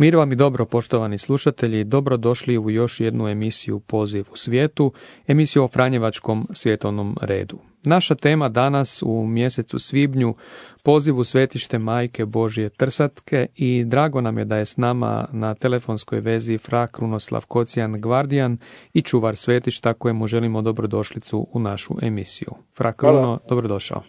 Mir vam i dobro, poštovani slušatelji, dobrodošli u još jednu emisiju Poziv u svijetu, emisiju o Franjevačkom svjetovnom redu. Naša tema danas u mjesecu svibnju pozivu svetište Majke Božije Trsatke i drago nam je da je s nama na telefonskoj vezi fra Krunoslav Kocijan Gvardijan i čuvar svetišta kojemu želimo dobrodošlicu u našu emisiju. Fra Kruno, dobrodošao.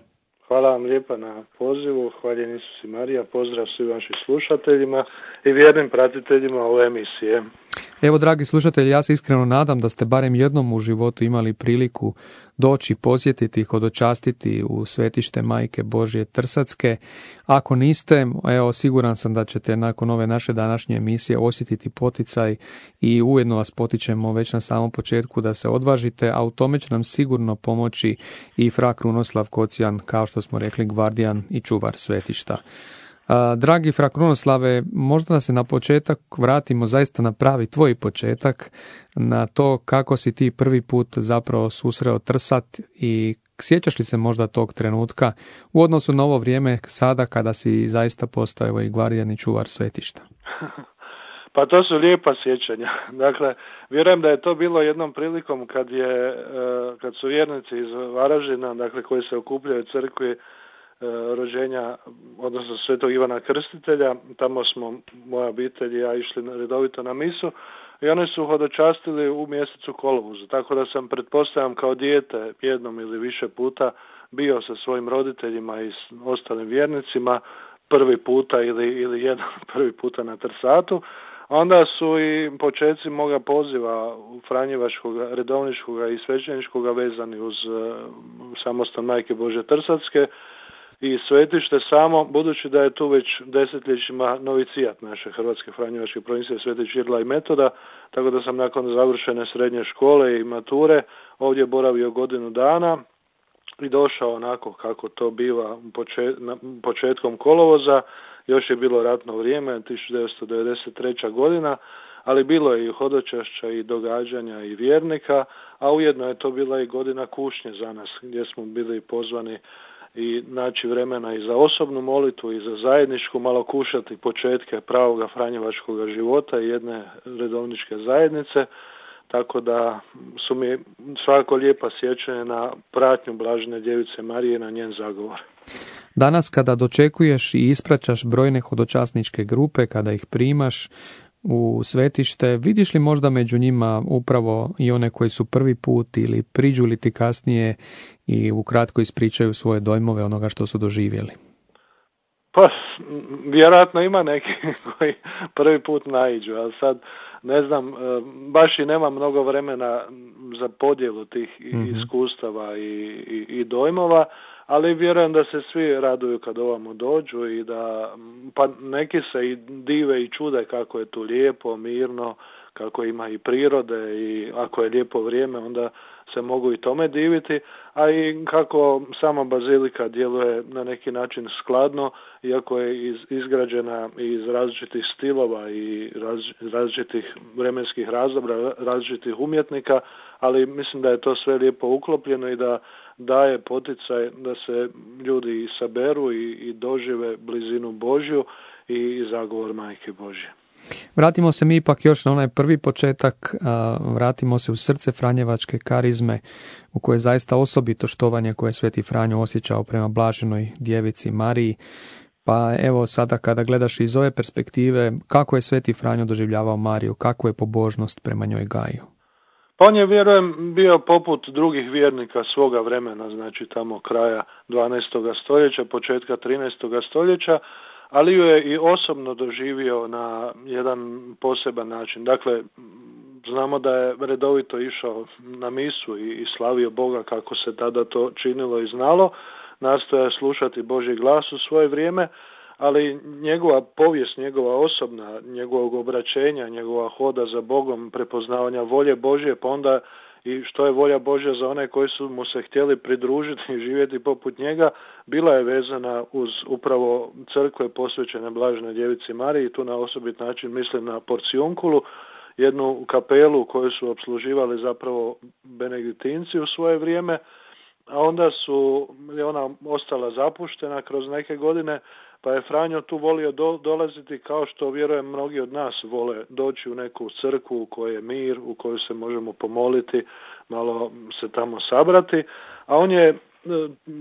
Hvala vam lijepa na pozivu, hvaljen Isus i Marija, pozdrav svim vašim slušateljima i vjernim pratiteljima ove emisije. Evo, dragi slušatelji, ja se iskreno nadam da ste barem jednom u životu imali priliku doći, posjetiti, hodočastiti u svetište Majke Božje Trsacke. Ako niste, evo, siguran sam da ćete nakon ove naše današnje emisije osjetiti poticaj i ujedno vas potičemo već na samom početku da se odvažite, a u tome će nam sigurno pomoći i fra Krunoslav Kocijan, kao što smo rekli, gvardijan i čuvar svetišta. Dragi fra Krunoslave, možda da se na početak vratimo zaista na pravi tvoj početak, na to kako si ti prvi put zapravo susreo trsat i sjećaš li se možda tog trenutka u odnosu na ovo vrijeme sada kada si zaista postao i gvardijan i čuvar svetišta? Pa to su lijepa sjećanja. Dakle, vjerujem da je to bilo jednom prilikom kad je, e, kad su vjernici iz Varaždina, dakle koji se okupljaju u crkvi, rođenja, odnosno svetog Ivana Krstitelja. Tamo smo, moja obitelj i ja išli redovito na misu i oni su hodočastili u mjesecu kolovuzu. Tako da sam, pretpostavljam, kao dijete jednom ili više puta bio sa svojim roditeljima i s ostalim vjernicima prvi puta ili, ili jedan prvi puta na Trsatu. Onda su i početci moga poziva Franjevačkog, redovničkog i svećeničkog vezani uz uh, samostan Majke Bože Trsatske, i svetište samo, budući da je tu već desetljećima novicijat naše Hrvatske Franjevačke provincije Sveti Čirla i Metoda, tako da sam nakon završene srednje škole i mature ovdje boravio godinu dana i došao onako kako to biva početkom kolovoza, još je bilo ratno vrijeme, 1993. godina, ali bilo je i hodočašća i događanja i vjernika, a ujedno je to bila i godina kušnje za nas, gdje smo bili pozvani i naći vremena i za osobnu molitvu i za zajedničku malo kušati početke pravoga Franjevačkog života i jedne redovničke zajednice tako da su mi svako lijepa sjećanje na pratnju Blažene djevice Marije na njen zagovor. Danas kada dočekuješ i ispraćaš brojne hodočasničke grupe, kada ih primaš, u svetište, vidiš li možda među njima upravo i one koji su prvi put ili priđu li ti kasnije i ukratko ispričaju svoje dojmove onoga što su doživjeli? Pa, vjerojatno ima neki koji prvi put naiđu, ali sad ne znam, e, baš i nema mnogo vremena za podjelu tih mm iskustava i, i, i dojmova, ali vjerujem da se svi raduju kad ovamo dođu i da pa neki se i dive i čude kako je tu lijepo, mirno, kako ima i prirode i ako je lijepo vrijeme onda se mogu i tome diviti, a i kako sama bazilika djeluje na neki način skladno, iako je izgrađena iz različitih stilova i različitih vremenskih razdoblja, različitih umjetnika, ali mislim da je to sve lijepo uklopljeno i da daje poticaj da se ljudi saberu i, i dožive blizinu Božju i zagovor Majke Božje. Vratimo se mi ipak još na onaj prvi početak, vratimo se u srce Franjevačke karizme u kojoj je zaista osobito štovanje koje je Sveti Franjo osjećao prema blaženoj djevici Mariji. Pa evo sada kada gledaš iz ove perspektive, kako je Sveti Franjo doživljavao Mariju, kakvu je pobožnost prema njoj gaju? Pa on je, vjerujem, bio poput drugih vjernika svoga vremena, znači tamo kraja 12. stoljeća, početka 13. stoljeća, ali ju je i osobno doživio na jedan poseban način. Dakle, znamo da je redovito išao na misu i slavio Boga kako se tada to činilo i znalo, nastoja slušati Božji glas u svoje vrijeme, ali njegova povijest, njegova osobna, njegovog obraćenja, njegova hoda za Bogom, prepoznavanja volje Božje, pa onda i što je volja Božja za one koji su mu se htjeli pridružiti i živjeti poput njega, bila je vezana uz upravo crkve posvećene Blažnoj djevici Mariji tu na osobit način mislim na Porcijunkulu, jednu kapelu koju su obsluživali zapravo benediktinci u svoje vrijeme, a onda su je ona ostala zapuštena kroz neke godine, pa je Franjo tu volio dolaziti kao što vjerujem mnogi od nas vole doći u neku crkvu u kojoj je mir, u kojoj se možemo pomoliti, malo se tamo sabrati, a on je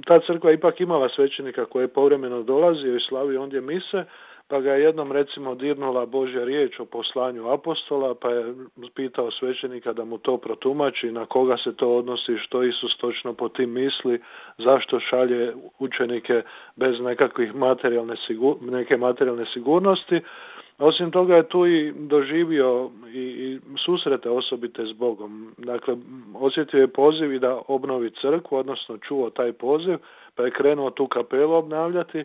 ta crkva ipak imala svećenika koji je povremeno dolazio i slavio ondje mise, pa ga je jednom recimo dirnula Božja riječ o poslanju apostola, pa je pitao svećenika da mu to protumači, na koga se to odnosi, što Isus točno po tim misli, zašto šalje učenike bez nekakvih materijalne sigur, neke materijalne sigurnosti. Osim toga je tu i doživio i, susrete osobite s Bogom. Dakle, osjetio je poziv i da obnovi crkvu, odnosno čuo taj poziv, pa je krenuo tu kapelu obnavljati,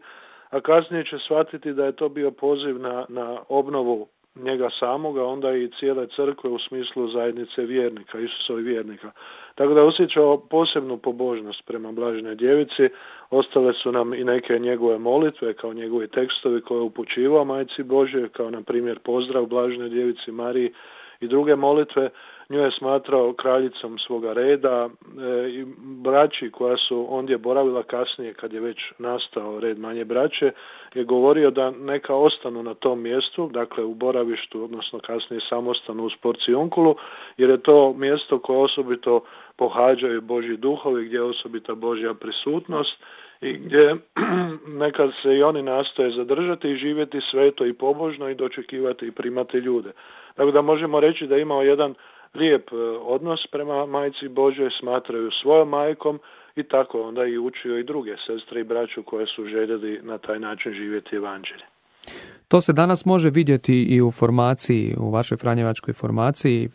a kasnije će shvatiti da je to bio poziv na, na obnovu njega samoga, onda i cijele crkve u smislu zajednice vjernika, Isusovi vjernika. Tako da je osjećao posebnu pobožnost prema Blaženoj djevici, ostale su nam i neke njegove molitve kao njegovi tekstovi koje je upućivao Majci Božje, kao na primjer pozdrav Blaženoj djevici Mariji i druge molitve, nju je smatrao kraljicom svoga reda e, i braći koja su ondje boravila kasnije kad je već nastao red manje braće je govorio da neka ostanu na tom mjestu, dakle u boravištu, odnosno kasnije samostanu u Sporcionkulu, jer je to mjesto koje osobito pohađaju Božji duhovi, gdje je osobita Božja prisutnost i gdje nekad se i oni nastoje zadržati i živjeti sveto i pobožno i dočekivati i primati ljude. Tako da možemo reći da je imao jedan lijep e, odnos prema majci Božoj, smatraju svojom majkom i tako onda i učio i druge sestre i braću koje su željeli na taj način živjeti evanđelje. To se danas može vidjeti i u formaciji, u vašoj Franjevačkoj formaciji,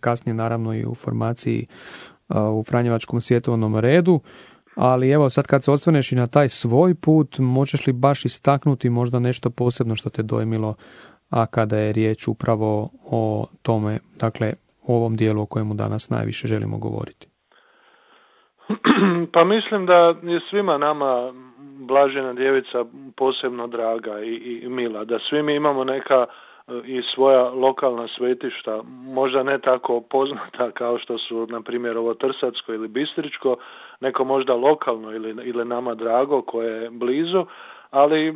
kasnije naravno i u formaciji e, u Franjevačkom svjetovnom redu, ali evo sad kad se osvrneš i na taj svoj put, možeš li baš istaknuti možda nešto posebno što te dojmilo, a kada je riječ upravo o tome, dakle ovom dijelu o kojemu danas najviše želimo govoriti? Pa mislim da je svima nama Blažena djevica posebno draga i, i mila, da svi mi imamo neka e, i svoja lokalna svetišta, možda ne tako poznata kao što su na primjer ovo Trsatsko ili Bistričko, neko možda lokalno ili, ili nama drago koje je blizu, ali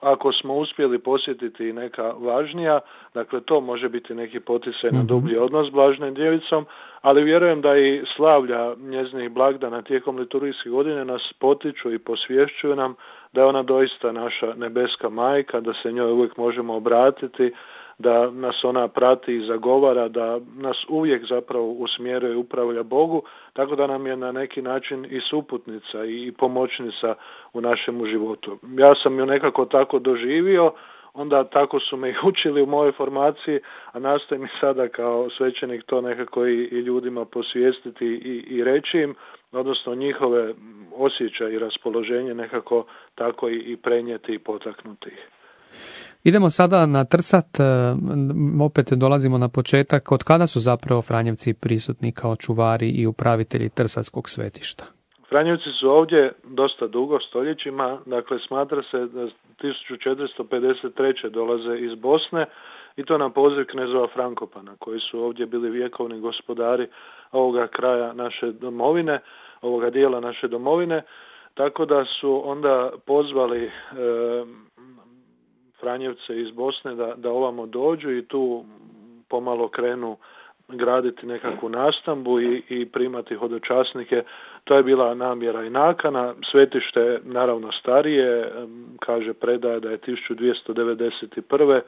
ako smo uspjeli posjetiti neka važnija, dakle to može biti neki poticaj na mhm. dublji odnos s Blažnom djevicom, ali vjerujem da i slavlja njezinih blagdana tijekom liturgijske godine nas potiču i posvješćuju nam da je ona doista naša nebeska majka, da se njoj uvijek možemo obratiti, da nas ona prati i zagovara, da nas uvijek zapravo usmjeruje i upravlja Bogu, tako da nam je na neki način i suputnica i pomoćnica u našemu životu. Ja sam ju nekako tako doživio, onda tako su me i učili u mojoj formaciji, a nastojim i sada kao svećenik to nekako i, i ljudima posvijestiti i, i reći im, odnosno njihove osjećaje i raspoloženje nekako tako i, i prenijeti i potaknuti ih. Idemo sada na Trsat, e, opet dolazimo na početak. Od kada su zapravo Franjevci prisutni kao čuvari i upravitelji Trsatskog svetišta? Franjevci su ovdje dosta dugo, stoljećima, dakle smatra se da 1453. dolaze iz Bosne i to na poziv knezova Frankopana, koji su ovdje bili vjekovni gospodari ovoga kraja naše domovine, ovoga dijela naše domovine, tako da su onda pozvali e, Franjevce iz Bosne da, da ovamo dođu i tu pomalo krenu graditi nekakvu nastambu i, i primati hodočasnike. To je bila namjera i nakana. Svetište naravno starije, kaže predaje da je 1291.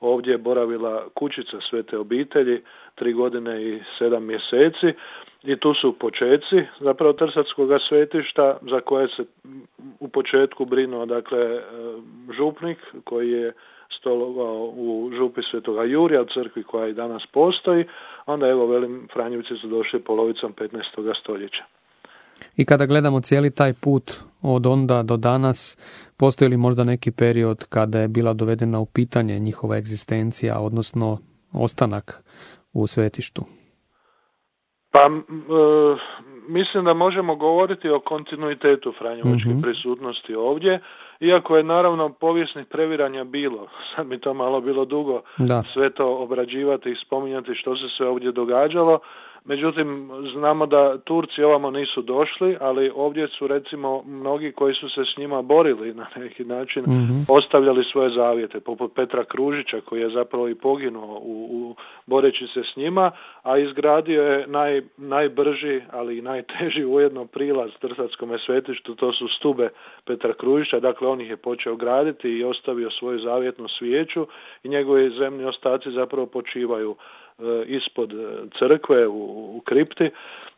Ovdje je boravila kućica svete obitelji, tri godine i sedam mjeseci i tu su počeci zapravo Trsatskog svetišta za koje se u početku brinuo dakle župnik koji je stolovao u župi Svetoga Jurija, u crkvi koja i danas postoji, onda evo velim Franjevci su došli polovicom 15. stoljeća. I kada gledamo cijeli taj put od onda do danas, postoji li možda neki period kada je bila dovedena u pitanje njihova egzistencija, odnosno ostanak u svetištu? Pa mislim da možemo govoriti o kontinuitetu Franjevačke mm prisutnosti ovdje, iako je naravno povijesnih previranja bilo, sad mi to malo bilo dugo da. sve to obrađivati i spominjati što se sve ovdje događalo, Međutim, znamo da Turci ovamo nisu došli, ali ovdje su recimo mnogi koji su se s njima borili na neki način, mm ostavljali svoje zavjete, poput Petra Kružića koji je zapravo i poginuo u, u boreći se s njima, a izgradio je naj, najbrži, ali i najteži ujedno prilaz Trsatskome svetištu, to su stube Petra Kružića, dakle on ih je počeo graditi i ostavio svoju zavjetnu svijeću i njegovi zemlji ostaci zapravo počivaju ispod crkve u, u kripti,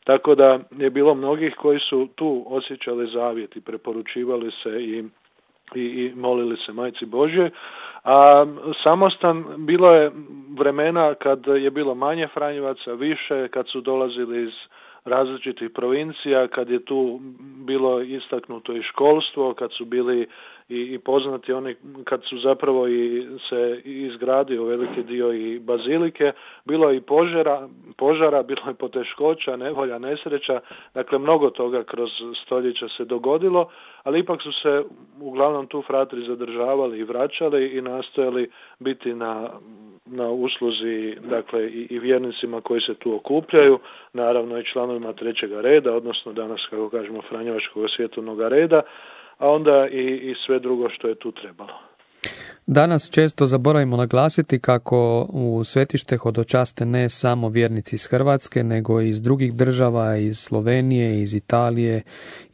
tako da je bilo mnogih koji su tu osjećali zavjet i preporučivali se i i, i molili se majci Božje. A samostan bilo je vremena kad je bilo manje Franjevaca, više, kad su dolazili iz različitih provincija, kad je tu bilo istaknuto i školstvo, kad su bili i, i poznati oni kad su zapravo i se izgradio veliki dio i bazilike, bilo je i požara, požara, bilo je poteškoća, nevolja, nesreća, dakle mnogo toga kroz stoljeća se dogodilo, ali ipak su se uglavnom tu fratri zadržavali i vraćali i nastojali biti na, na usluzi dakle i, i vjernicima koji se tu okupljaju, naravno i članovima trećega reda, odnosno danas kako kažemo Franjevačkog svjetovnog reda, a onda i, i sve drugo što je tu trebalo. Danas često zaboravimo naglasiti kako u svetište hodočaste ne samo vjernici iz Hrvatske, nego i iz drugih država, iz Slovenije, iz Italije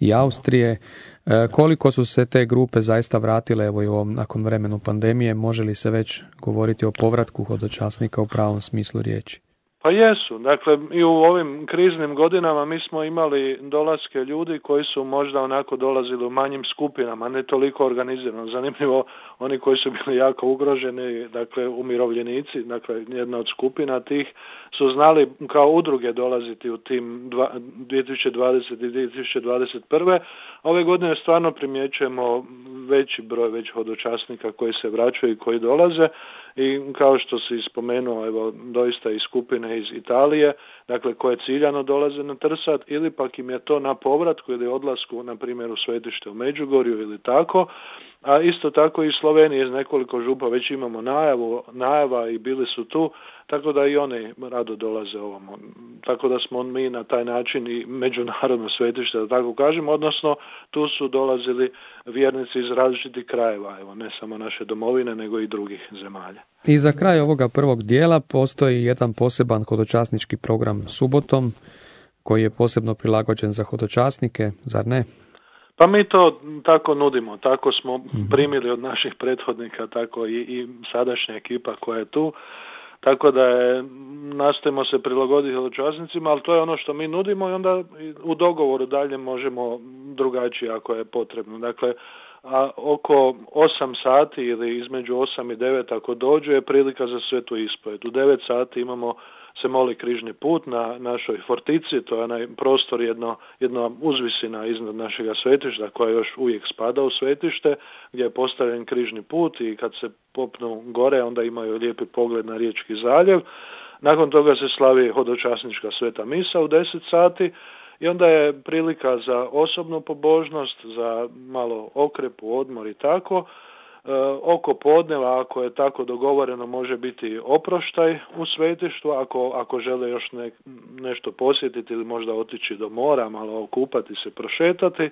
i Austrije. E, koliko su se te grupe zaista vratile evo i ovom, nakon vremenu pandemije, može li se već govoriti o povratku hodočasnika u pravom smislu riječi? Pa jesu, dakle i u ovim kriznim godinama mi smo imali dolaske ljudi koji su možda onako dolazili u manjim skupinama, ne toliko organizirano. Zanimljivo, oni koji su bili jako ugroženi, dakle umirovljenici, dakle jedna od skupina tih su znali kao udruge dolaziti u tim 2020. i 2021. Ove godine stvarno primjećujemo veći broj već hodočasnika koji se vraćaju i koji dolaze i kao što si spomenuo, evo, doista i skupine iz Italije, dakle koje ciljano dolaze na Trsat ili pak im je to na povratku ili odlasku, na primjer u svetište u Međugorju ili tako, a isto tako i Slovenije iz nekoliko župa već imamo najavu, najava i bili su tu, tako da i oni rado dolaze ovamo. Tako da smo mi na taj način i međunarodno svetište, da tako kažem, odnosno tu su dolazili vjernici iz različitih krajeva, evo ne samo naše domovine, nego i drugih zemalja. I za kraj ovoga prvog dijela postoji jedan poseban hodočasnički program subotom, koji je posebno prilagođen za hodočasnike, zar ne? Pa mi to tako nudimo, tako smo mhm. primili od naših prethodnika, tako i, i sadašnja ekipa koja je tu. Tako da je, nastojimo se prilagoditi hodočasnicima, ali to je ono što mi nudimo i onda u dogovoru dalje možemo drugačije ako je potrebno. Dakle, a oko 8 sati ili između 8 i 9 ako dođe je prilika za svetu ispoved. U 9 sati imamo se moli križni put na našoj fortici, to je onaj prostor jedno, jedna uzvisina iznad našega svetišta koja još uvijek spada u svetište gdje je postavljen križni put i kad se popnu gore onda imaju lijepi pogled na riječki zaljev. Nakon toga se slavi hodočasnička sveta misa u 10 sati i onda je prilika za osobnu pobožnost, za malo okrepu, odmor i tako. E, oko podneva, ako je tako dogovoreno, može biti oproštaj u svetištu, ako, ako žele još ne, nešto posjetiti ili možda otići do mora, malo okupati se, prošetati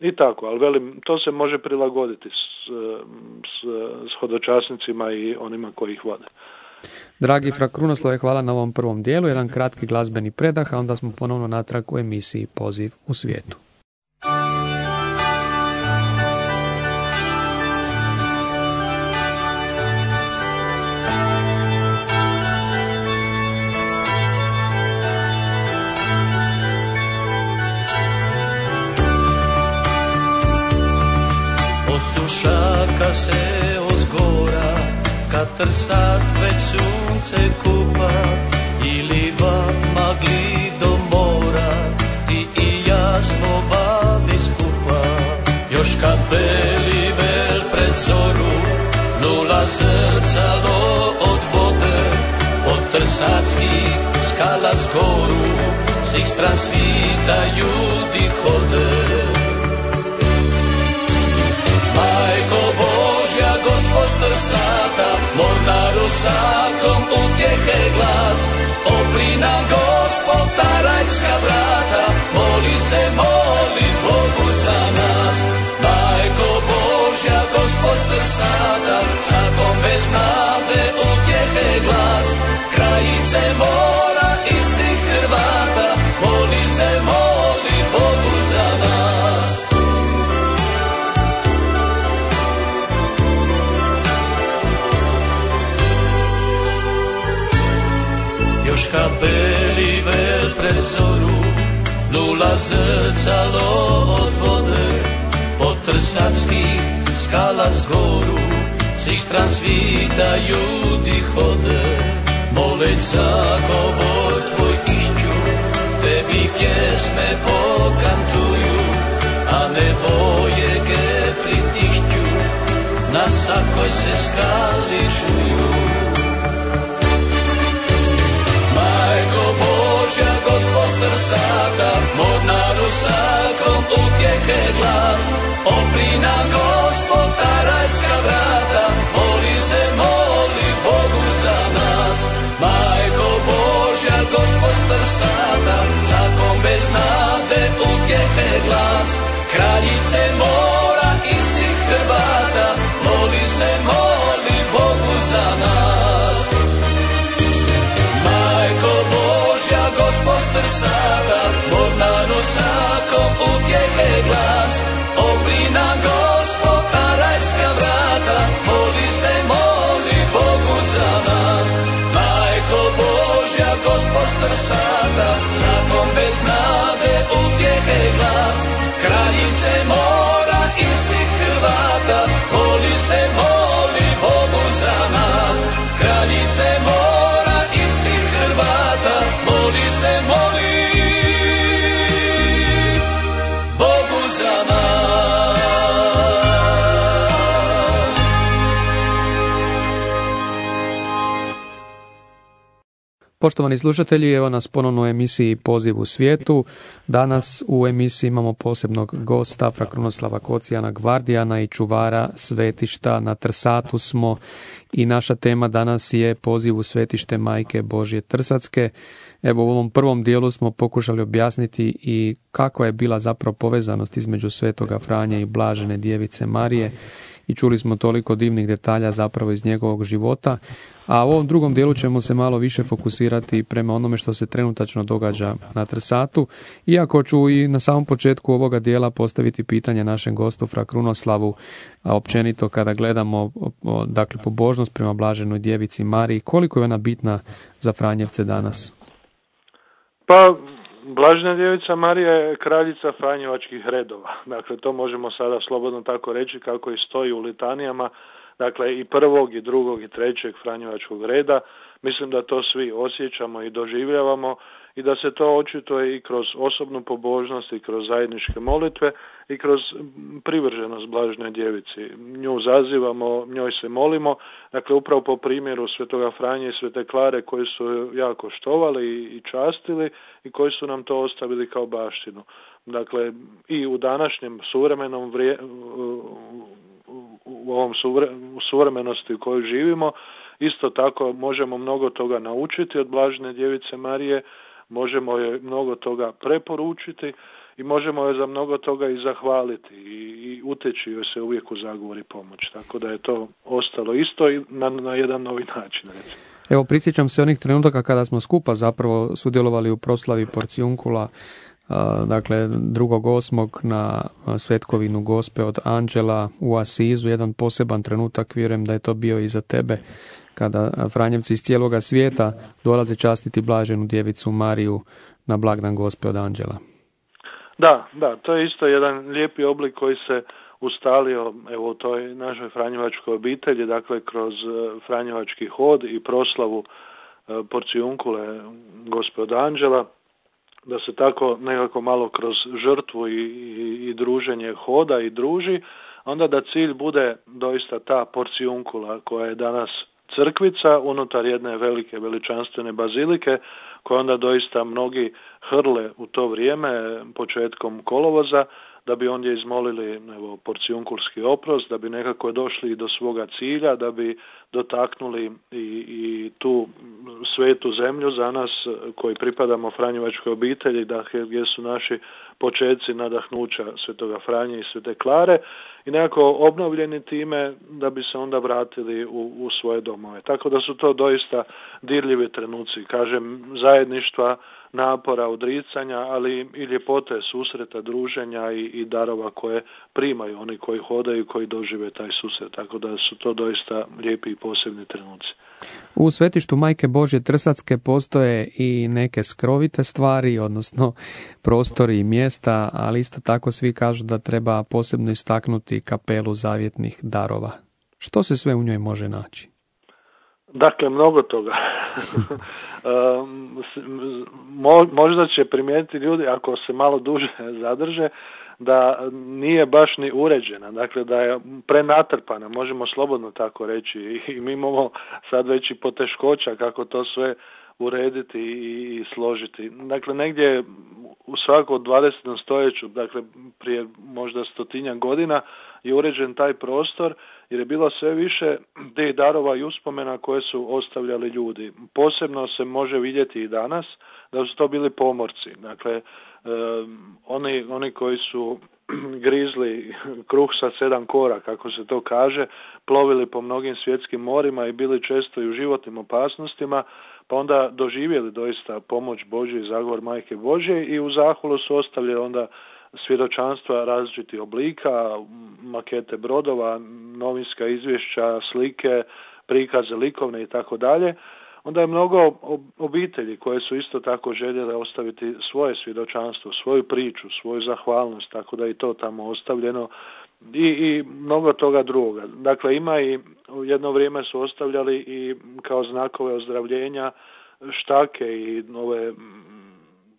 i tako, ali velim, to se može prilagoditi s, s, s hodočasnicima i onima koji ih vode. Dragi Fra Krunoslave, hvala na ovom prvom dijelu, jedan kratki glazbeni predah, a onda smo ponovno natrag u emisiji Poziv u svijetu. Osušaka se trsat već sunce kupa ili vam magli do mora ti i ja smo babi skupa još kad beli vel pred zoru nula zrcalo od vode od trsatskih skala zgoru svih stran svita ljudi hode. prsáta, morná rosákom utieche glas. Opri nám Gospod, tá rajská moli se, moli Bogu za nas, Majko Božia, Gospod z sakom bez náde utieche glas. Krajice moli, zrcalo od vody, po trsackých skala z góru, z ich stran svitajú dychody. Moleť za kowo Twój iściu, te mi piesme pokantuju, a nevoje woje geplin na sakoś se skali czuju. Sata, mornaru sakom utjehe glas, opri na gospoda rajska vrata, moli se, moli Bogu za nas. Majko Božja, gospodar sata, sakom bez nade utjehe glas, kraljice mora i si Hrvata, moli se, moli Božja, gospodar sata, mornano sakom utjehe glas, opri na gospoda rajska vrata, moli se, moli Bogu za nas. Majko Božja, gospodar sata, sakom bez nade utjehe glas, kraljice mora Poštovani slušatelji, evo nas ponovno u emisiji Poziv u svijetu. Danas u emisiji imamo posebnog gosta, fra Krunoslava Kocijana, gvardijana i čuvara svetišta. Na Trsatu smo i naša tema danas je poziv u svetište Majke Božje Trsatske. Evo u ovom prvom dijelu smo pokušali objasniti i kakva je bila zapravo povezanost između Svetoga Franja i Blažene Djevice Marije i čuli smo toliko divnih detalja zapravo iz njegovog života, a u ovom drugom dijelu ćemo se malo više fokusirati prema onome što se trenutačno događa na Trsatu, iako ću i na samom početku ovoga dijela postaviti pitanje našem gostu Fra Krunoslavu, a općenito kada gledamo dakle pobožnost prema Blaženoj Djevici Mariji, koliko je ona bitna za Franjevce danas? Pa, Blažena djevica Marija je kraljica Franjevačkih redova. Dakle, to možemo sada slobodno tako reći kako i stoji u litanijama, dakle i prvog i drugog i trećeg Franjevačkog reda. Mislim da to svi osjećamo i doživljavamo i da se to očituje i kroz osobnu pobožnost i kroz zajedničke molitve i kroz privrženost Blaženoj djevici. Nju zazivamo, njoj se molimo, dakle upravo po primjeru Svetoga Franje i Svete Klare koji su jako štovali i častili i koji su nam to ostavili kao baštinu. Dakle, i u današnjem suvremenom vrije, u ovom suvremenosti u kojoj živimo, isto tako možemo mnogo toga naučiti od Blažene djevice Marije, možemo je mnogo toga preporučiti i možemo joj za mnogo toga i zahvaliti i, i uteći joj se uvijek u zagovor i pomoć. Tako da je to ostalo isto i na, na jedan novi način. Recimo. Evo, prisjećam se onih trenutaka kada smo skupa zapravo sudjelovali u proslavi Porcijunkula, dakle drugog osmog na Svetkovinu Gospe od Anđela u Asizu, jedan poseban trenutak, vjerujem da je to bio i za tebe, kada Franjevci iz cijeloga svijeta dolaze častiti blaženu djevicu Mariju na blagdan Gospe od Anđela. Da, da, to je isto jedan lijepi oblik koji se ustalio evo u toj našoj Franjevačkoj obitelji, dakle kroz Franjevački hod i proslavu porcijunkule Gospe od Anđela, da se tako nekako malo kroz žrtvu i, i, i druženje hoda i druži, onda da cilj bude doista ta porcijunkula koja je danas crkvica unutar jedne velike veličanstvene bazilike koje onda doista mnogi hrle u to vrijeme početkom kolovoza da bi ondje izmolili evo, porcijunkulski oprost, da bi nekako došli do svoga cilja, da bi dotaknuli i, i tu svetu zemlju za nas koji pripadamo Franjevačkoj obitelji, da gdje su naši počeci nadahnuća Svetoga Franje i Svete Klare i nekako obnovljeni time da bi se onda vratili u, u svoje domove. Tako da su to doista dirljivi trenuci, kažem, zajedništva, napora, odricanja, ali i ljepote susreta, druženja i, i darova koje primaju oni koji hodaju i koji dožive taj susret. Tako da su to doista lijepi i posebni trenuci. U svetištu Majke Božje Trsacke postoje i neke skrovite stvari, odnosno prostori i mjesta, ali isto tako svi kažu da treba posebno istaknuti kapelu zavjetnih darova. Što se sve u njoj može naći? Dakle, mnogo toga. Možda će primijetiti ljudi, ako se malo duže zadrže, da nije baš ni uređena, dakle da je prenatrpana, možemo slobodno tako reći i mi imamo sad već i poteškoća kako to sve urediti i složiti. Dakle, negdje u svakom 20. stoljeću, dakle prije možda stotinja godina je uređen taj prostor jer je bilo sve više tih darova i uspomena koje su ostavljali ljudi. Posebno se može vidjeti i danas da su to bili pomorci. Dakle, oni, oni koji su grizli kruh sa sedam kora, kako se to kaže, plovili po mnogim svjetskim morima i bili često i u životnim opasnostima, pa onda doživjeli doista pomoć Božje i zagovor Majke Božje i u zahvalu su ostavljali onda svjedočanstva različitih oblika, makete brodova, novinska izvješća, slike, prikaze likovne i tako dalje. Onda je mnogo obitelji koje su isto tako željele ostaviti svoje svjedočanstvo, svoju priču, svoju zahvalnost, tako da je i to tamo ostavljeno i, i mnogo toga drugoga. Dakle, ima i u jedno vrijeme su ostavljali i kao znakove ozdravljenja štake i ove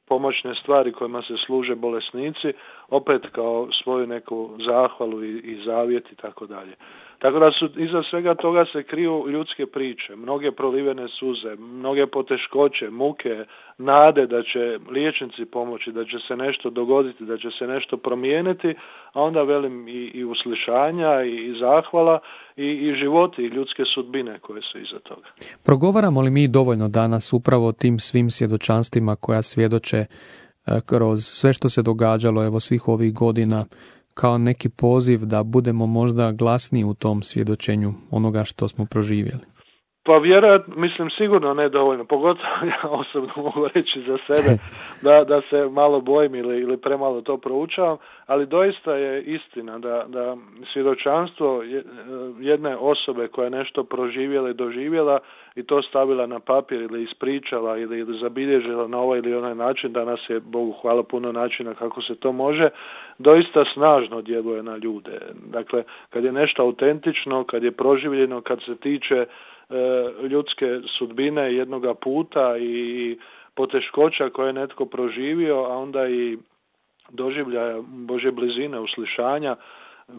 pomoćne stvari kojima se služe bolesnici, opet kao svoju neku zahvalu i, i zavjet i tako dalje. Tako da su iza svega toga se kriju ljudske priče, mnoge prolivene suze, mnoge poteškoće, muke, nade da će liječnici pomoći, da će se nešto dogoditi, da će se nešto promijeniti, a onda velim i, i uslišanja i, i zahvala i, i životi i ljudske sudbine koje su iza toga. Progovaramo li mi dovoljno danas upravo tim svim svjedočanstvima koja svjedoče kroz sve što se događalo evo svih ovih godina kao neki poziv da budemo možda glasniji u tom svjedočenju onoga što smo proživjeli? Pa vjerojatno, mislim sigurno ne dovoljno, pogotovo ja osobno mogu reći za sebe da, da se malo bojim ili, ili premalo to proučavam, ali doista je istina da, da svjedočanstvo jedne osobe koja je nešto proživjela i doživjela i to stavila na papir ili ispričala ili, zabilježila na ovaj ili onaj način, danas je Bogu hvala puno načina kako se to može, doista snažno djeluje na ljude. Dakle, kad je nešto autentično, kad je proživljeno, kad se tiče E, ljudske sudbine jednoga puta i poteškoća koje je netko proživio, a onda i doživljaja Bože blizine, uslišanja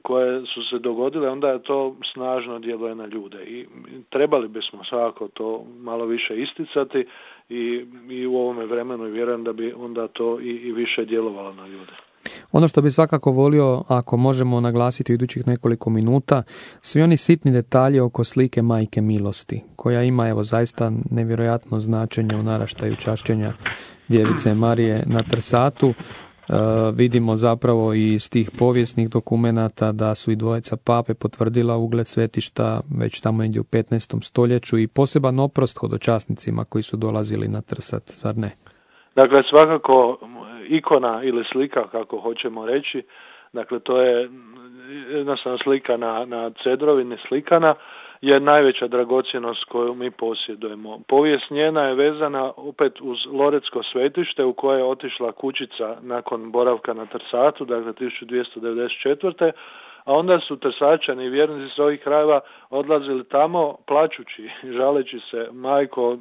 koje su se dogodile, onda je to snažno djeluje na ljude i trebali bismo svakako to malo više isticati i, i u ovome vremenu vjerujem da bi onda to i, i više djelovalo na ljude. Ono što bi svakako volio, ako možemo naglasiti u idućih nekoliko minuta, svi oni sitni detalji oko slike majke milosti, koja ima evo zaista nevjerojatno značenje u naraštaju čašćenja djevice Marije na Trsatu. E, vidimo zapravo i iz tih povijesnih dokumenata da su i dvojica pape potvrdila ugled svetišta već tamo negdje u 15. stoljeću i poseban oprost hodočasnicima koji su dolazili na Trsat, zar ne? Dakle, svakako ikona ili slika, kako hoćemo reći, dakle to je jednostavno slika na, na cedrovini slikana, je najveća dragocjenost koju mi posjedujemo. Povijest njena je vezana opet uz Lorecko svetište u koje je otišla kućica nakon boravka na Trsatu, dakle 1294 a onda su trsačani vjernici s ovih krajeva odlazili tamo plačući, žaleći se, majko,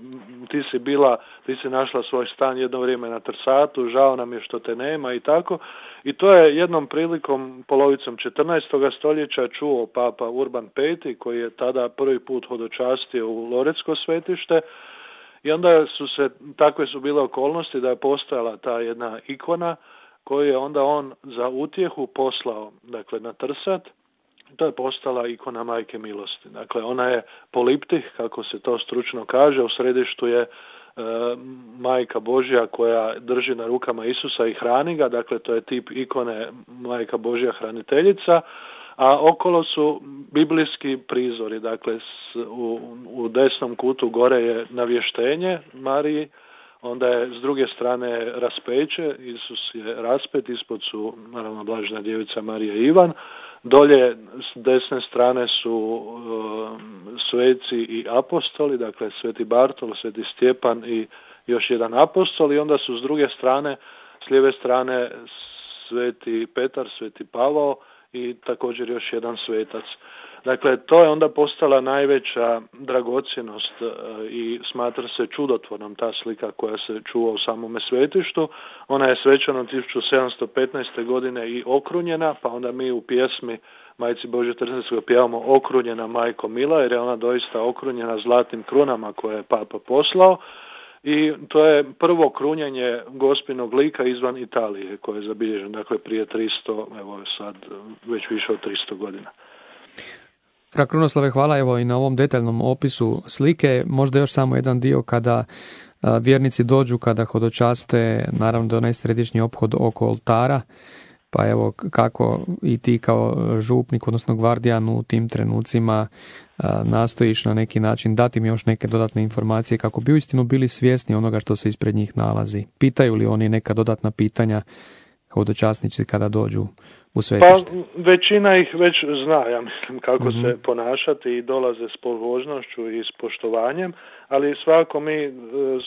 ti si bila, ti si našla svoj stan jedno vrijeme na Trsatu, žao nam je što te nema i tako. I to je jednom prilikom, polovicom 14. stoljeća čuo papa Urban V koji je tada prvi put hodočastio u Lorecko svetište, i onda su se, takve su bile okolnosti da je postojala ta jedna ikona koju je onda on za utjehu poslao, dakle na trsat, to je postala ikona majke milosti. Dakle, ona je poliptih, kako se to stručno kaže, u središtu je e, majka Božja koja drži na rukama Isusa i hrani ga, dakle to je tip ikone majka Božja hraniteljica, a okolo su biblijski prizori, dakle u, u desnom kutu gore je navještenje Mariji, onda je s druge strane raspeće, Isus je raspet, ispod su naravno blažna djevica Marija i Ivan, dolje s desne strane su uh, sveci i apostoli, dakle sveti Bartol, sveti Stjepan i još jedan apostol i onda su s druge strane, s lijeve strane sveti Petar, sveti Pavao i također još jedan svetac. Dakle, to je onda postala najveća dragocjenost e, i smatra se čudotvornom ta slika koja se čuva u samome svetištu. Ona je svečano 1715. godine i okrunjena, pa onda mi u pjesmi Majci Bože Trzinskog pjevamo okrunjena Majko Mila, jer je ona doista okrunjena zlatnim krunama koje je papa poslao i to je prvo krunjenje gospinog lika izvan Italije koje je zabilježeno dakle prije 300, evo sad već više od 300 godina. Fra Krunoslave, hvala evo i na ovom detaljnom opisu slike. Možda još samo jedan dio kada vjernici dođu, kada hodočaste, naravno do onaj središnji obhod oko oltara, pa evo kako i ti kao župnik, odnosno gvardijan u tim trenucima nastojiš na neki način dati mi još neke dodatne informacije kako bi uistinu bili svjesni onoga što se ispred njih nalazi. Pitaju li oni neka dodatna pitanja hodočasnici kada dođu u svetište? Pa većina ih već zna, ja mislim, kako mm se ponašati i dolaze s pobožnošću i s poštovanjem, ali svako mi e,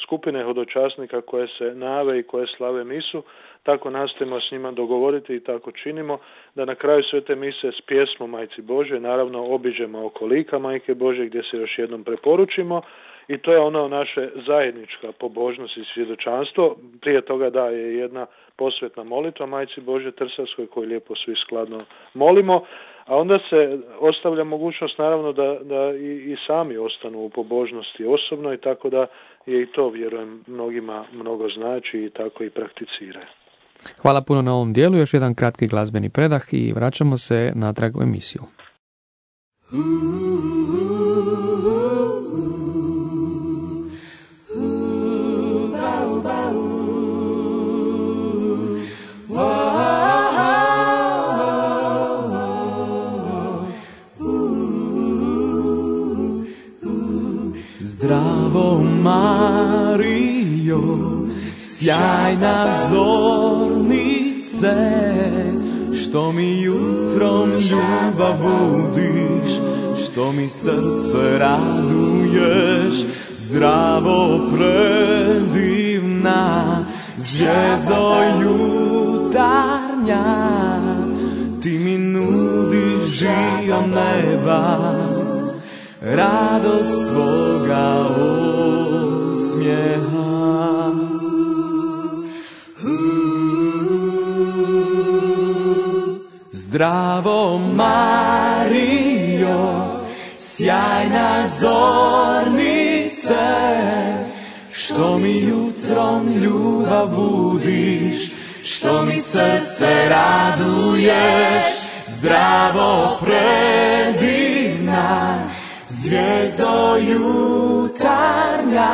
skupine hodočasnika koje se nave i koje slave misu, tako nastojimo s njima dogovoriti i tako činimo, da na kraju sve te mise s pjesmom Majci Bože, naravno obiđemo okolika Majke Bože gdje se još jednom preporučimo i to je ono naše zajednička pobožnost i svjedočanstvo. Prije toga da je jedna posvetna molitva Majci Bože Trsavskoj koju lijepo svi skladno molimo, a onda se ostavlja mogućnost naravno da, da i, i sami ostanu u pobožnosti osobno i tako da je i to vjerujem mnogima mnogo znači i tako i prakticiraju. Hvala puno na ovom dijelu, još jedan kratki glazbeni predah i vraćamo se natrag u emisiju. Zdravo Mario, sjajna zornice, što mi jutrom ljubav budiš, što mi srce raduješ, zdravo predivna, zvijezdo jutarnja, ti mi nudiš žio neba, radost tvoga osmijeha. Zdravo Mario, sjajna zornice, što mi jutrom ljubav budiš, što mi srce raduješ, zdravo predivna, zvijezdo jutarnja,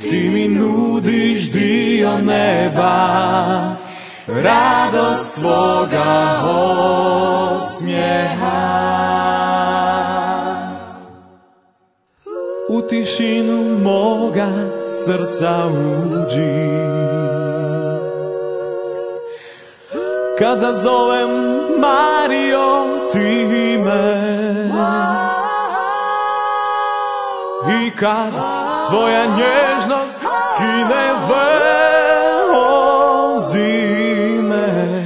ti mi nudiš dio neba, radost tvoga osmijeha. U tišinu moga srca uđi, kad zazovem Mario ti me, kad tvoja nježnost skine veo zime,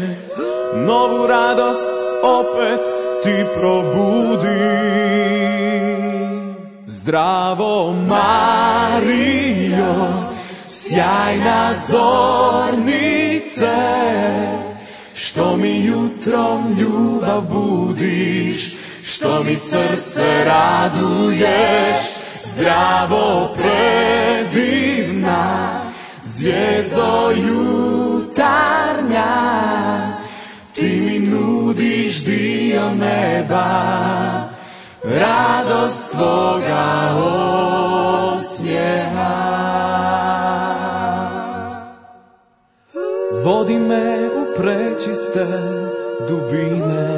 novu radost opet ti probudi. Zdravo Mario, sjajna zornice, što mi jutrom ljubav budiš, što mi srce raduješ, zdravo predivna, zvijezdo jutarnja, ti mi nudiš dio neba, radost tvoga osmijeha. Vodi me u prečiste dubine,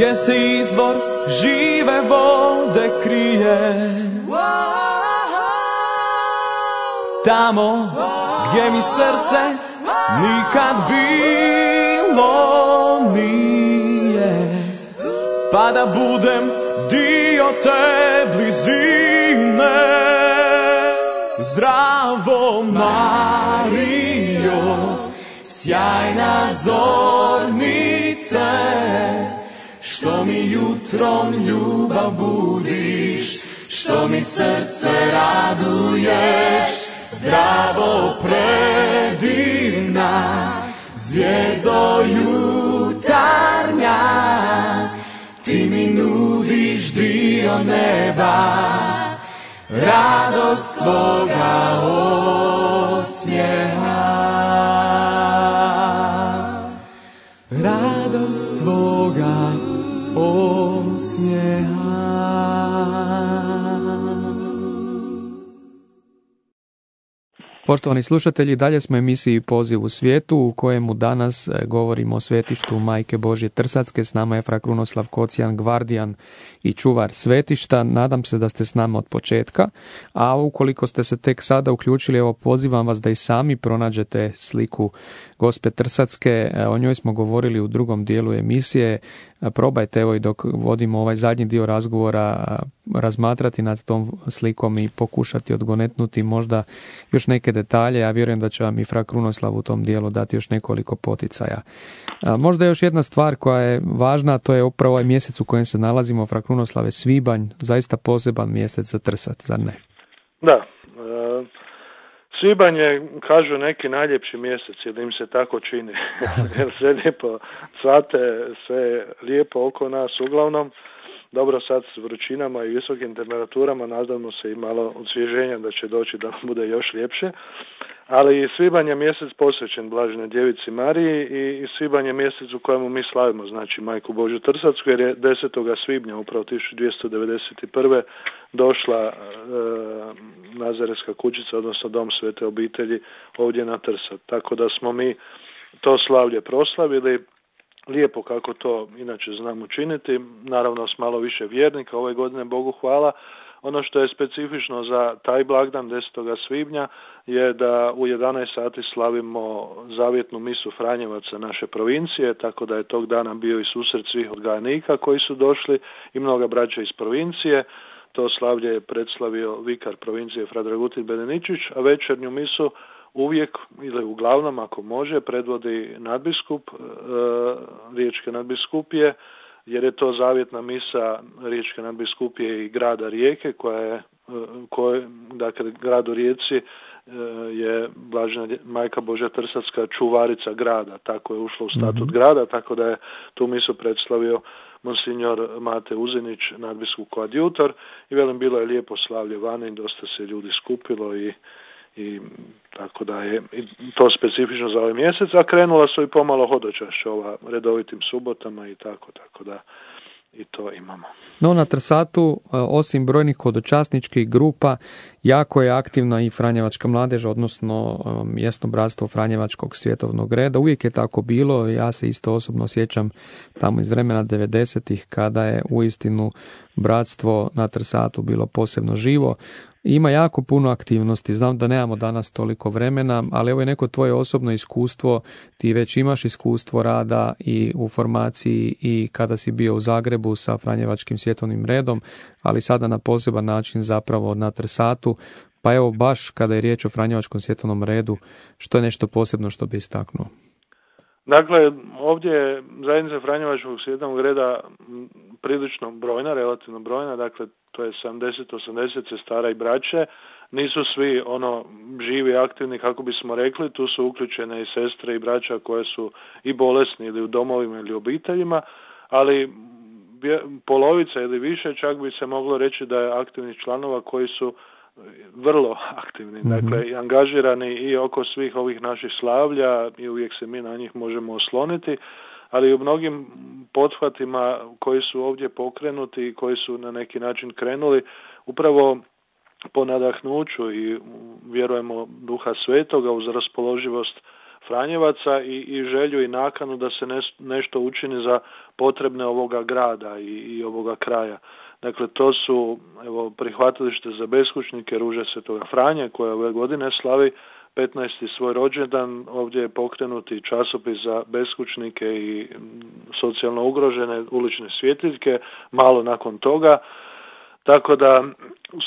gdje se izvor žive vode krije. Tamo gdje mi srce nikad bilo nije, pa da budem dio te blizine. Zdravo Mario, sjajna zornice, što mi jutrom ljubav budiš, što mi srce raduješ, zdravo predivna, zvijezdo jutarnja, ti mi nudiš dio neba, radost tvoga osmijeha. Radost tvoga oh cielo. Poštovani slušatelji, dalje smo emisiji Poziv u svijetu u kojemu danas e, govorimo o svetištu Majke Božje Trsacke. S nama je Fra Krunoslav Kocijan, gvardijan i čuvar svetišta. Nadam se da ste s nama od početka, a ukoliko ste se tek sada uključili, evo pozivam vas da i sami pronađete sliku Gospe Trsacke. E, o njoj smo govorili u drugom dijelu emisije. E, probajte evo i dok vodimo ovaj zadnji dio razgovora razmatrati nad tom slikom i pokušati odgonetnuti možda još neke detalje. Ja vjerujem da će vam i Fra Krunoslav u tom dijelu dati još nekoliko poticaja. Možda još jedna stvar koja je važna, to je upravo ovaj mjesec u kojem se nalazimo, Fra Krunoslave, Svibanj, zaista poseban mjesec za trsat, zar ne? Da, Svibanj je, kažu neki najljepši mjesec, ili im se tako čini, jer sve lijepo cvate, sve lijepo oko nas uglavnom. Dobro sad s vrućinama i visokim temperaturama nadamo se i malo odsvježenja da će doći da bude još ljepše. Ali i svibanj je mjesec posvećen Blažene djevici Mariji i svibanj je mjesec u kojemu mi slavimo, znači Majku Božju Trsacku, jer je 10. svibnja, upravo 1291. došla e, Nazareska kućica, odnosno dom svete obitelji ovdje na Trsat. Tako da smo mi to slavlje proslavili, lijepo kako to inače znamo učiniti, naravno s malo više vjernika, ove godine Bogu hvala, ono što je specifično za taj blagdan 10. svibnja je da u 11 sati slavimo zavjetnu misu Franjevaca naše provincije, tako da je tog dana bio i susret svih odgajanika koji su došli i mnoga braća iz provincije. To slavlje je predslavio vikar provincije Fradragutin Beneničić, a večernju misu uvijek ili uglavnom ako može predvodi nadbiskup e, riječke nadbiskupije jer je to zavjetna misa Riječke nadbiskupije i grada Rijeke koja je e, koje, dakle grad u Rijeci e, je Blažena majka Božja Trsatska čuvarica grada, tako je ušla u statut mm grada, tako da je tu misu predstavio monsignor Mate Uzinić, nadbiskup koadjutor. I velim bilo je lijepo slavlje vani, dosta se ljudi skupilo i i tako da je to specifično za ovaj mjesec, a krenula su i pomalo hodočašća ova redovitim subotama i tako, tako da i to imamo. No na Trsatu, e, osim brojnih hodočasničkih grupa, jako je aktivna i Franjevačka mladež, odnosno e, mjesno bratstvo Franjevačkog svjetovnog reda. Uvijek je tako bilo, ja se isto osobno sjećam tamo iz vremena 90-ih kada je uistinu bratstvo na Trsatu bilo posebno živo. Ima jako puno aktivnosti, znam da nemamo danas toliko vremena, ali ovo je neko tvoje osobno iskustvo, ti već imaš iskustvo rada i u formaciji i kada si bio u Zagrebu sa Franjevačkim svjetovnim redom, ali sada na poseban način zapravo na Trsatu, pa evo baš kada je riječ o Franjevačkom svjetovnom redu, što je nešto posebno što bi istaknuo? Dakle, ovdje je zajednica Franjevačkog svjetovnog reda prilično brojna, relativno brojna, dakle to je 70-80 sestara i braće, nisu svi ono živi, aktivni kako bismo rekli, tu su uključene i sestre i braća koje su i bolesni ili u domovima ili obiteljima, ali polovica ili više čak bi se moglo reći da je aktivnih članova koji su vrlo aktivni, mm dakle i angažirani i oko svih ovih naših slavlja i uvijek se mi na njih možemo osloniti, ali u mnogim pothvatima koji su ovdje pokrenuti i koji su na neki način krenuli upravo po nadahnuću i vjerujemo duha svetoga uz raspoloživost Franjevaca i, i želju i nakanu da se nešto učini za potrebne ovoga grada i, i ovoga kraja. Dakle, to su evo, prihvatilište za beskućnike Ruže Svetoga Franje koje ove godine slavi 15. svoj rođendan. Ovdje je pokrenuti časopis za beskućnike i socijalno ugrožene ulične svjetiljke. Malo nakon toga tako da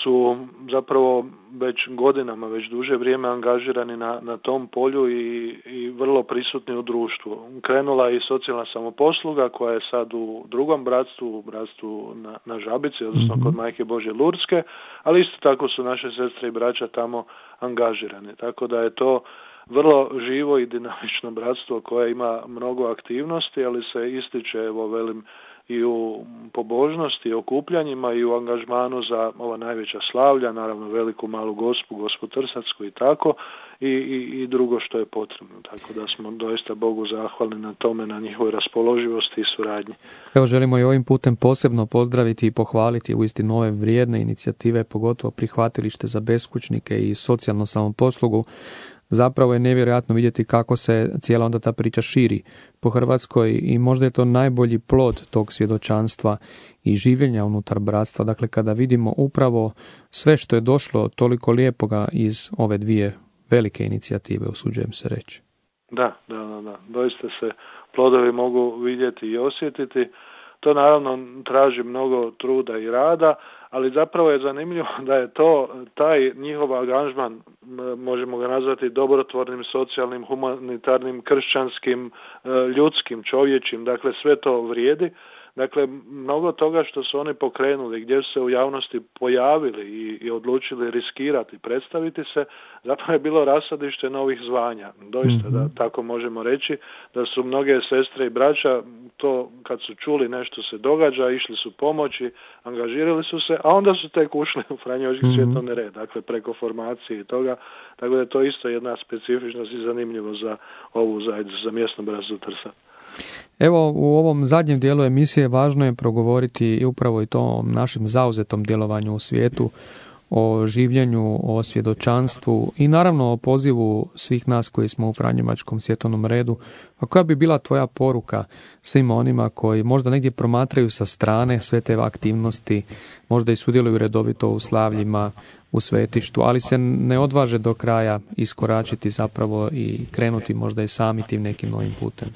su zapravo već godinama, već duže vrijeme angažirani na, na tom polju i, i vrlo prisutni u društvu. Krenula je i socijalna samoposluga koja je sad u drugom bratstvu, u bratstvu na, na Žabici, odnosno kod mhm. Majke Bože Lurske, ali isto tako su naše sestre i braća tamo angažirani. Tako da je to vrlo živo i dinamično bratstvo koje ima mnogo aktivnosti, ali se ističe, evo velim, i u pobožnosti, okupljanjima i u angažmanu za ova najveća slavlja, naravno veliku malu gospu, Trsacku i tako i, i, i drugo što je potrebno. Tako da smo doista Bogu zahvalni na tome, na njihovoj raspoloživosti i suradnji. Evo želimo i ovim putem posebno pozdraviti i pohvaliti u isti nove vrijedne inicijative, pogotovo prihvatilište za beskućnike i socijalnu samoposlugu zapravo je nevjerojatno vidjeti kako se cijela onda ta priča širi po Hrvatskoj i možda je to najbolji plod tog svjedočanstva i življenja unutar bratstva. Dakle, kada vidimo upravo sve što je došlo toliko lijepoga iz ove dvije velike inicijative, usuđujem se reći. Da, da, da, da. Doista se plodovi mogu vidjeti i osjetiti. To naravno traži mnogo truda i rada, ali zapravo je zanimljivo da je to taj njihov angažman možemo ga nazvati dobrotvornim, socijalnim, humanitarnim, kršćanskim, e, ljudskim, čovječim, dakle sve to vrijedi Dakle, mnogo toga što su oni pokrenuli, gdje su se u javnosti pojavili i, i odlučili riskirati, predstaviti se, zapravo je bilo rasadište novih zvanja. Doista, da mhm. tako možemo reći, da su mnoge sestre i braća to kad su čuli nešto se događa, išli su pomoći, angažirali su se, a onda su tek ušli u Franjevački mm svjetovni red, dakle preko formacije i toga, tako da je to isto jedna specifičnost i zanimljivo za ovu zajednicu, za mjesno brazu Trsa. Evo u ovom zadnjem dijelu emisije važno je progovoriti upravo i to našem zauzetom djelovanju u svijetu, o življenju, o svjedočanstvu i naravno o pozivu svih nas koji smo u Franjevačkom svjetovnom redu. A koja bi bila tvoja poruka svima onima koji možda negdje promatraju sa strane sve te aktivnosti, možda i sudjeluju redovito u slavljima, u svetištu, ali se ne odvaže do kraja iskoračiti zapravo i krenuti možda i sami tim nekim novim putem?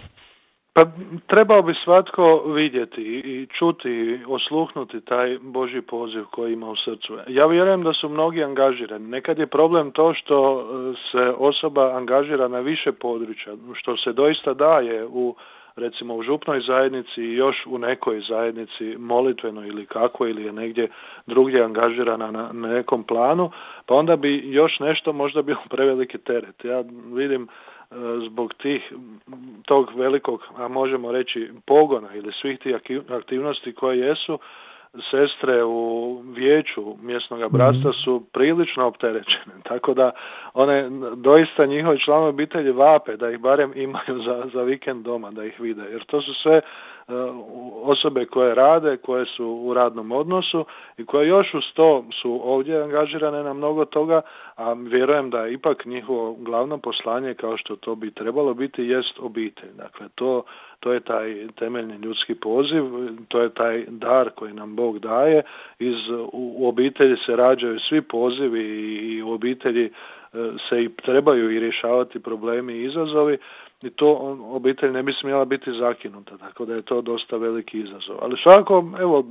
Pa trebao bi svatko vidjeti i čuti i osluhnuti taj Boži poziv koji ima u srcu. Ja vjerujem da su mnogi angažirani. Nekad je problem to što e, se osoba angažira na više područja, što se doista daje u recimo u župnoj zajednici i još u nekoj zajednici molitvenoj ili kako ili je negdje drugdje angažirana na nekom planu, pa onda bi još nešto možda bio preveliki teret. Ja vidim zbog tih tog velikog, a možemo reći pogona ili svih tih aktivnosti koje jesu, sestre u vijeću mjesnog mhm. bratstva su prilično opterećene, tako da one doista njihovi članovi obitelji vape da ih barem imaju za, za vikend doma, da ih vide, jer to su sve E, osobe koje rade, koje su u radnom odnosu i koje još uz to su ovdje angažirane na mnogo toga, a vjerujem da ipak njihovo glavno poslanje kao što to bi trebalo biti jest obitelj. Dakle, to, to je taj temeljni ljudski poziv, to je taj dar koji nam Bog daje. Iz, u, obitelji se rađaju svi pozivi i u obitelji e, se i trebaju i rješavati problemi i izazovi, i to obitelj ne bi smjela biti zakinuta, tako da je to dosta veliki izazov. Ali svako, evo,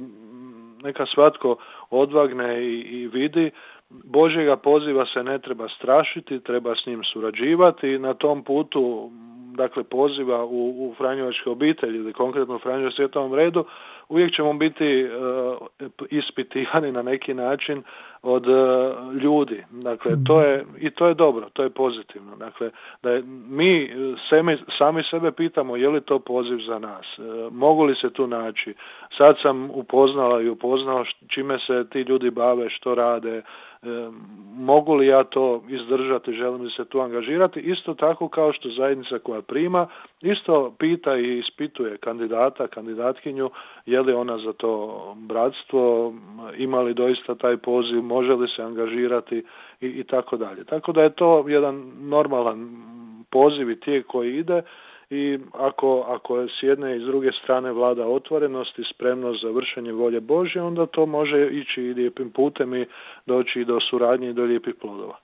neka svatko odvagne i, i vidi, Božjega poziva se ne treba strašiti, treba s njim surađivati i na tom putu dakle poziva u, u Franjevačke obitelji ili konkretno u Franjevačkom svjetovom redu, uvijek ćemo biti uh, ispitivani na neki način od uh, ljudi. Dakle, to je, i to je dobro, to je pozitivno. Dakle, da je, mi sami, sami sebe pitamo je li to poziv za nas, uh, mogu li se tu naći. Sad sam upoznala i upoznao čime se ti ljudi bave, što rade, mogu li ja to izdržati, želim li se tu angažirati, isto tako kao što zajednica koja prima, isto pita i ispituje kandidata, kandidatkinju, je li ona za to bratstvo, ima li doista taj poziv, može li se angažirati i, i tako dalje. Tako da je to jedan normalan poziv i tijek koji ide i ako, ako je s jedne i s druge strane vlada otvorenost i spremnost za vršenje volje Božje, onda to može ići i lijepim putem i doći do suradnje i do lijepih plodova.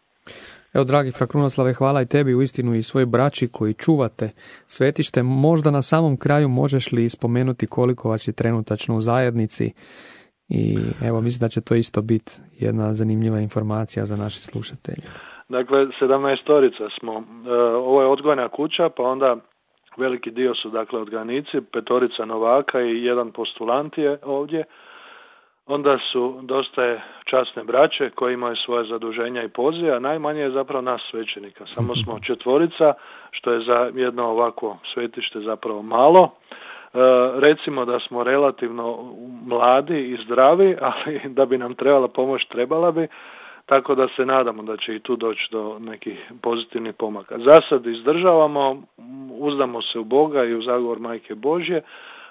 Evo, dragi fra Krunoslave, hvala i tebi u istinu i svoj braći koji čuvate svetište. Možda na samom kraju možeš li spomenuti koliko vas je trenutačno u zajednici i evo, mislim da će to isto biti jedna zanimljiva informacija za naše slušatelje. Dakle, sedamnaestorica smo. E, ovo je odgojna kuća, pa onda Veliki dio su dakle odganici, petorica novaka i jedan postulant je ovdje. Onda su dosta je časne braće koji imaju svoje zaduženja i pozive, a najmanje je zapravo nas svećenika. Samo smo četvorica, što je za jedno ovako svetište zapravo malo. E, recimo da smo relativno mladi i zdravi, ali da bi nam trebala pomoć trebala bi, tako da se nadamo da će i tu doći do nekih pozitivnih pomaka. Za sad izdržavamo, uzdamo se u Boga i u zagovor Majke Božje,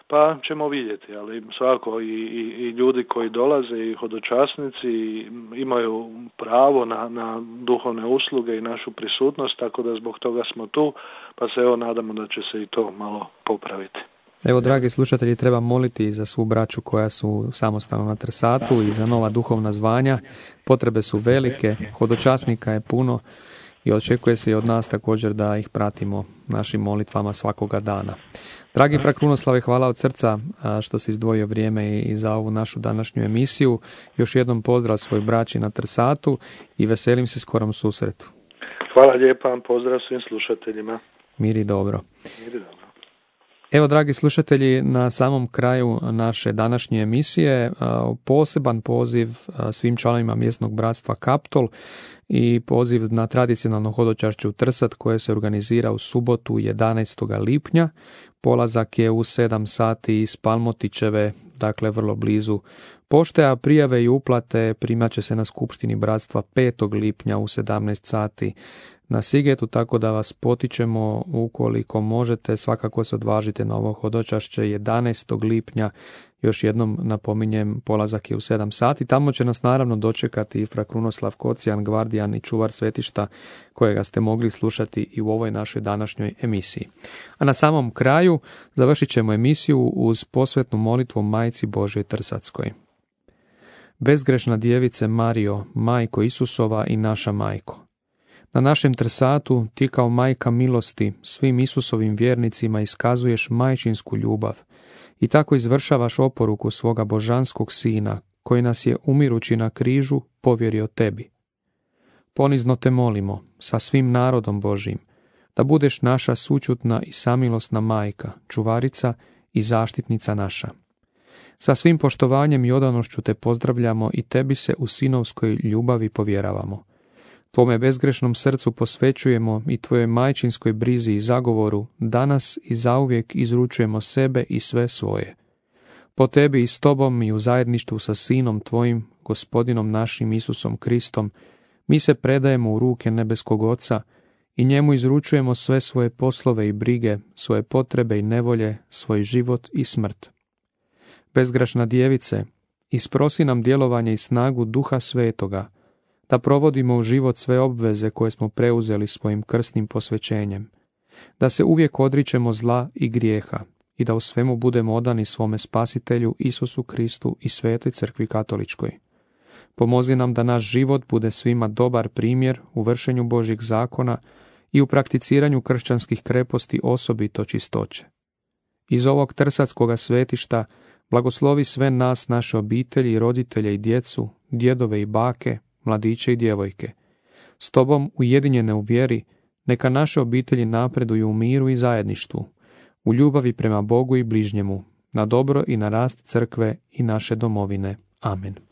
pa ćemo vidjeti, ali svako i, i, i ljudi koji dolaze i hodočasnici imaju pravo na, na duhovne usluge i našu prisutnost, tako da zbog toga smo tu, pa se evo nadamo da će se i to malo popraviti. Evo, dragi slušatelji, treba moliti za svu braću koja su samostalno na trsatu i za nova duhovna zvanja. Potrebe su velike, hodočasnika je puno i očekuje se i od nas također da ih pratimo našim molitvama svakoga dana. Dragi frak Krunoslave, hvala od srca što si izdvojio vrijeme i za ovu našu današnju emisiju. Još jednom pozdrav svoj braći na Trsatu i veselim se skorom susretu. Hvala lijepa, pozdrav svim slušateljima. Miri dobro. Miri dobro. Evo, dragi slušatelji, na samom kraju naše današnje emisije poseban poziv svim članovima mjesnog bratstva Kaptol i poziv na tradicionalno hodočašće Trsat koje se organizira u subotu 11. lipnja. Polazak je u 7 sati iz Palmotićeve, dakle vrlo blizu pošte, a prijave i uplate primat će se na Skupštini bratstva 5. lipnja u 17 sati na Sigetu, tako da vas potičemo ukoliko možete, svakako se odvažite na ovo hodočašće 11. lipnja, još jednom napominjem, polazak je u 7 sati. Tamo će nas naravno dočekati i fra Krunoslav Kocijan, gvardijan i čuvar svetišta, kojega ste mogli slušati i u ovoj našoj današnjoj emisiji. A na samom kraju završit ćemo emisiju uz posvetnu molitvu Majci Božoj Trsatskoj. Bezgrešna djevice Mario, majko Isusova i naša majko, na našem trsatu ti kao majka milosti svim Isusovim vjernicima iskazuješ majčinsku ljubav i tako izvršavaš oporuku svoga božanskog sina koji nas je umirući na križu povjerio tebi. Ponizno te molimo sa svim narodom Božim da budeš naša sućutna i samilosna majka, čuvarica i zaštitnica naša. Sa svim poštovanjem i odanošću te pozdravljamo i tebi se u sinovskoj ljubavi povjeravamo. Tvome bezgrešnom srcu posvećujemo i Tvojoj majčinskoj brizi i zagovoru danas i zauvijek izručujemo sebe i sve svoje. Po Tebi i s Tobom i u zajedništvu sa Sinom Tvojim, Gospodinom našim Isusom Kristom, mi se predajemo u ruke nebeskog Oca i njemu izručujemo sve svoje poslove i brige, svoje potrebe i nevolje, svoj život i smrt. Bezgrešna djevice, isprosi nam djelovanje i snagu Duha Svetoga, da provodimo u život sve obveze koje smo preuzeli svojim krsnim posvećenjem, da se uvijek odričemo zla i grijeha i da u svemu budemo odani svome spasitelju Isusu Kristu i Svetoj crkvi katoličkoj. Pomozi nam da naš život bude svima dobar primjer u vršenju Božjih zakona i u prakticiranju kršćanskih kreposti osobito čistoće. Iz ovog trsatskoga svetišta blagoslovi sve nas, naše obitelji, roditelje i djecu, djedove i bake, mladiće i djevojke. S tobom ujedinjene u vjeri, Neka naše obitelji napreduju u miru i zajedništvu, u ljubavi prema Bogu i bližnjemu, na dobro i na rast crkve i naše domovine. Amen.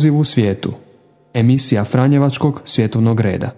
Poziv u svijetu. Emisija Franjevačkog svjetovnog reda.